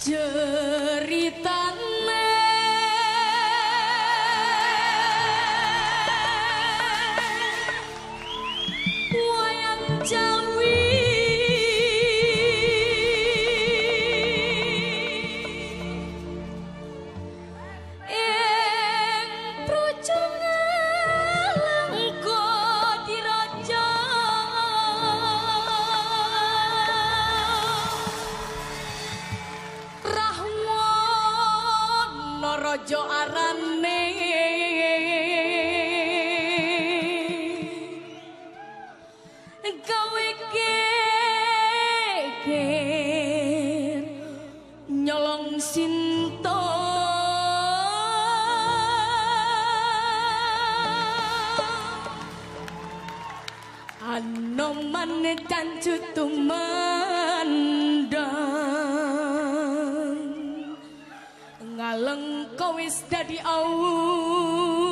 ceritane wayang jawa ojo arane kowe kekir nyolong sinto. Anoman mane cancu tumendang ngaleng wis dadi au